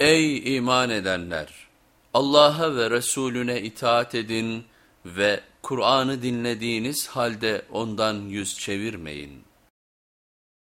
Ey iman edenler! Allah'a ve Resulüne itaat edin ve Kur'an'ı dinlediğiniz halde ondan yüz çevirmeyin.